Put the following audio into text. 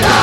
Stop!